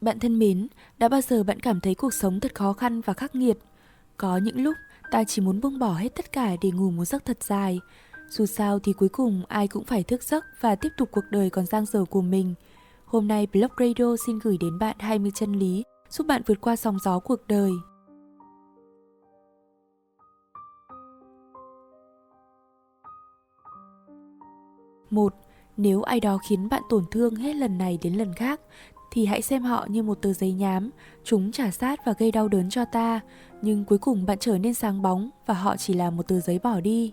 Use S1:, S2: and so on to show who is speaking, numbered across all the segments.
S1: Bạn thân mến, đã bao giờ bạn cảm thấy cuộc sống thật khó khăn và khắc nghiệt? Có những lúc ta chỉ muốn buông bỏ hết tất cả để ngủ một giấc thật dài. Dù sao thì cuối cùng ai cũng phải thức giấc và tiếp tục cuộc đời còn dang dở của mình. Hôm nay Blog Radio xin gửi đến bạn 20 chân lý giúp bạn vượt qua sóng gió cuộc đời. Một, nếu ai đó khiến bạn tổn thương hết lần này đến lần khác thì hãy xem họ như một tờ giấy nhám, chúng trả sát và gây đau đớn cho ta, nhưng cuối cùng bạn trở nên sáng bóng và họ chỉ là một tờ giấy bỏ đi.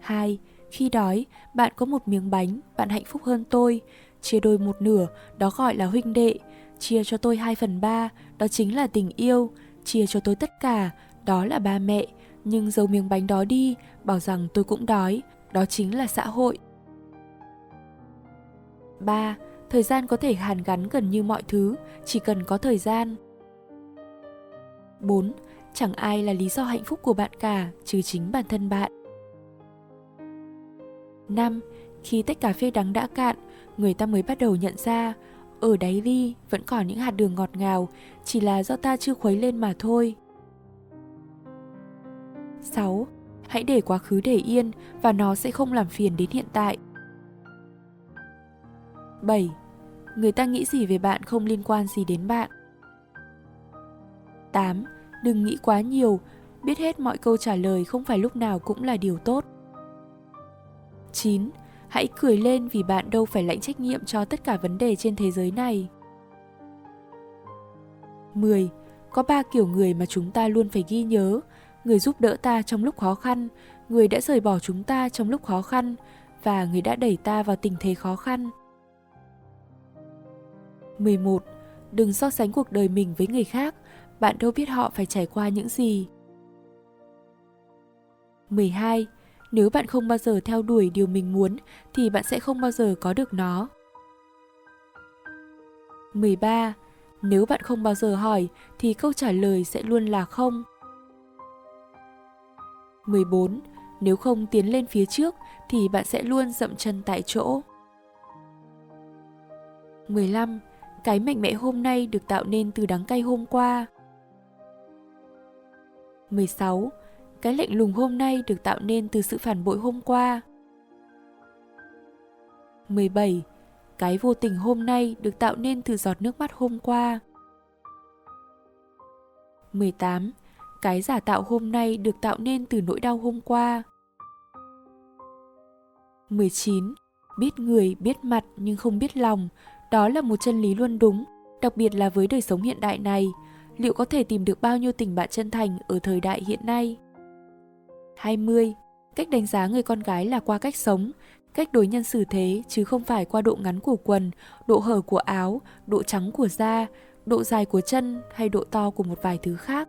S1: 2. Khi đói, bạn có một miếng bánh, bạn hạnh phúc hơn tôi. Chia đôi một nửa, đó gọi là huynh đệ. Chia cho tôi 2 phần 3, đó chính là tình yêu. Chia cho tôi tất cả, đó là ba mẹ. Nhưng giấu miếng bánh đó đi, bảo rằng tôi cũng đói, đó chính là xã hội. 3. Thời gian có thể hàn gắn gần như mọi thứ, chỉ cần có thời gian. 4. Chẳng ai là lý do hạnh phúc của bạn cả, trừ chính bản thân bạn. 5. Khi tách cà phê đắng đã cạn, người ta mới bắt đầu nhận ra ở đáy ly vẫn còn những hạt đường ngọt ngào, chỉ là do ta chưa khuấy lên mà thôi. 6. Hãy để quá khứ để yên và nó sẽ không làm phiền đến hiện tại. 7. Người ta nghĩ gì về bạn không liên quan gì đến bạn. 8. Đừng nghĩ quá nhiều, biết hết mọi câu trả lời không phải lúc nào cũng là điều tốt. 9. Hãy cười lên vì bạn đâu phải lãnh trách nhiệm cho tất cả vấn đề trên thế giới này. 10. Có ba kiểu người mà chúng ta luôn phải ghi nhớ. Người giúp đỡ ta trong lúc khó khăn, người đã rời bỏ chúng ta trong lúc khó khăn và người đã đẩy ta vào tình thế khó khăn. 11. Đừng so sánh cuộc đời mình với người khác, bạn đâu biết họ phải trải qua những gì. 12. Nếu bạn không bao giờ theo đuổi điều mình muốn thì bạn sẽ không bao giờ có được nó. 13. Nếu bạn không bao giờ hỏi thì câu trả lời sẽ luôn là không. 14. Nếu không tiến lên phía trước thì bạn sẽ luôn dậm chân tại chỗ. 15. Cái mạnh mẽ hôm nay được tạo nên từ đắng cay hôm qua. 16. Cái lạnh lùng hôm nay được tạo nên từ sự phản bội hôm qua. 17. Cái vô tình hôm nay được tạo nên từ giọt nước mắt hôm qua. 18. Cái giả tạo hôm nay được tạo nên từ nỗi đau hôm qua. 19. Biết người, biết mặt nhưng không biết lòng, đó là một chân lý luôn đúng, đặc biệt là với đời sống hiện đại này. Liệu có thể tìm được bao nhiêu tình bạn chân thành ở thời đại hiện nay? 20. Cách đánh giá người con gái là qua cách sống, cách đối nhân xử thế chứ không phải qua độ ngắn của quần, độ hở của áo, độ trắng của da, độ dài của chân hay độ to của một vài thứ khác.